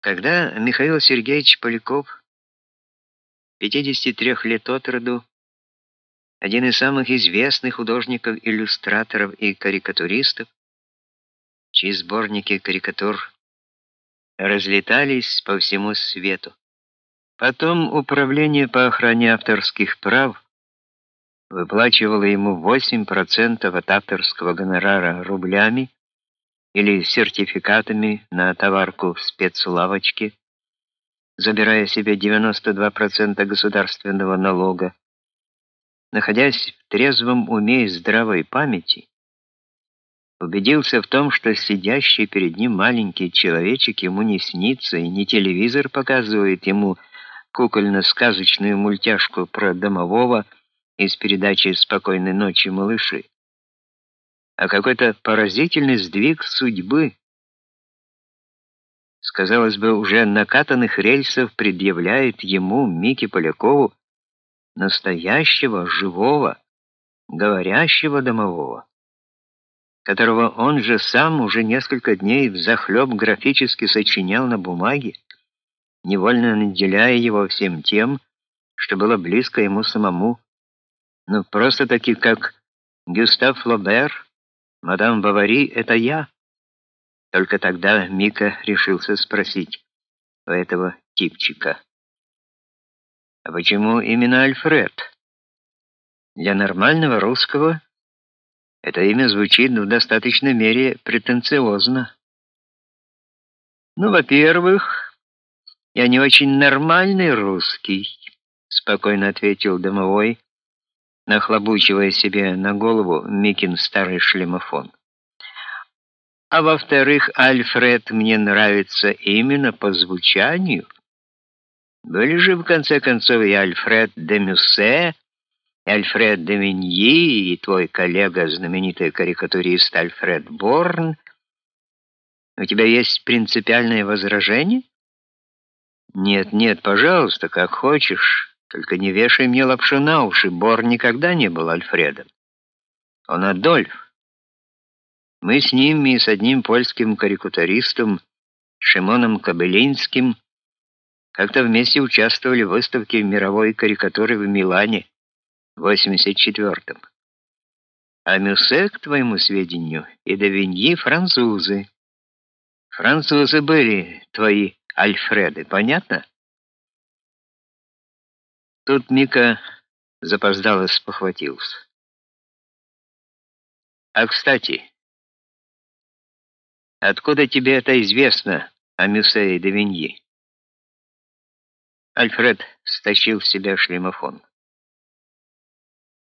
Когда Михаил Сергеевич Поляков, 53 лет от роду, один из самых известных художников-иллюстраторов и карикатуристов, чьи сборники карикатур разлетались по всему свету. Потом Управление по охране авторских прав выплачивало ему 8% от авторского гонорара рублями или сертификатами на товарку в спецлавочке, забирая себе 92% государственного налога. Находясь в трезвом уме и здравой памяти, убедился в том, что сидящий перед ним маленький человечек ему не снится, и не телевизор показывает ему кукольно-сказочную мультяшку про домового из передачи «Спокойной ночи, малыши», а какой-то поразительный сдвиг судьбы. Сказалось бы, уже накатанных рельсов предъявляет ему, Мике Полякову, настоящего, живого, говорящего домового которого он же сам уже несколько дней взахлеб графически сочинял на бумаге, невольно наделяя его всем тем, что было близко ему самому, ну просто таки как Гюстав Флобер, мадам Бавари — это я. Только тогда Мика решился спросить у этого типчика. А почему именно Альфред? Для нормального русского это имя звучит в достаточной мере претенциозно. Ну, во-первых, я не очень нормальный русский, спокойно ответил домовой, нахлобучивая себе на голову Микин старый шлемофон. А во-вторых, Альфред мне нравится именно по звучанию. Были же в конце концов и Альфред де Мюссе, Альфред де Миньи и твой коллега, знаменитый карикатурист Альфред Борн. У тебя есть принципиальное возражение? Нет, нет, пожалуйста, как хочешь. Только не вешай мне лапшу на уши. Борн никогда не был Альфредом. Он Адольф. Мы с ним и с одним польским карикатуристом Шимоном Кобылинским как-то вместе участвовали в выставке мировой карикатуры в Милане в 84-м. А Мюссе, к твоему сведению, и Давиньи французы. Французы были твои Альфреды, понятно? Тут Мика запоздало спохватился. А, кстати, откуда тебе это известно о Мюссе и Давиньи? Альфред стащил с себя шлемофон.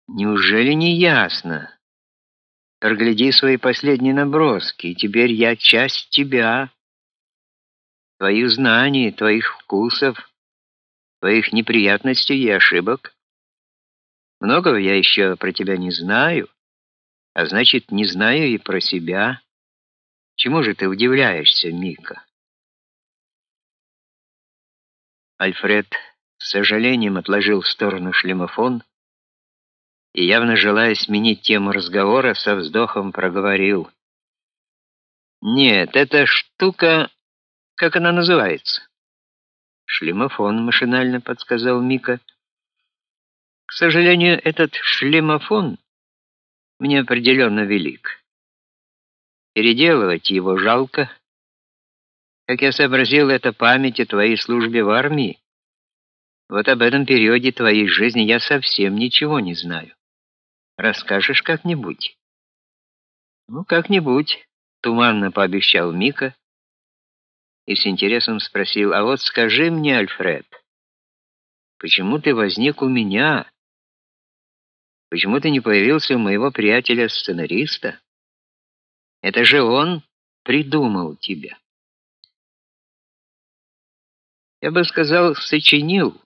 Неужели не ясно? Прогляди свои последние наброски, и теперь я часть тебя, твоих знаний, твоих вкусов, твоих неприятностей и ошибок. Многого я еще про тебя не знаю, а значит, не знаю и про себя. Чему же ты удивляешься, Мика? Альфред с сожалением отложил в сторону шлемофон и, явно желая сменить тему разговора, со вздохом проговорил. «Нет, эта штука... Как она называется?» «Шлемофон», — машинально подсказал Мика. «К сожалению, этот шлемофон мне определенно велик. Переделывать его жалко. Как я сообразил, это память о твоей службе в армии. Вот об этом периоде твоей жизни я совсем ничего не знаю. Расскажешь как-нибудь? Ну, как-нибудь, туманно пообещал Мика и с интересом спросил: "А вот скажи мне, Альфред, почему ты возник у меня? Почему ты не появился у моего приятеля-сценариста? Это же он придумал тебя". Я бы сказал, сочинил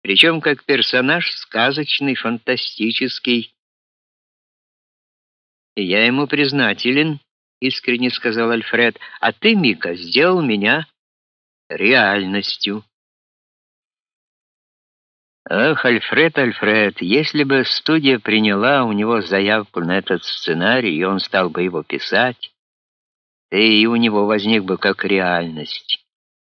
причем как персонаж сказочный, фантастический. И я ему признателен, искренне сказал Альфред. А ты, Мика, сделал меня реальностью. Ах, Альфред, Альфред, если бы студия приняла у него заявку на этот сценарий, и он стал бы его писать, да и у него возник бы как реальность.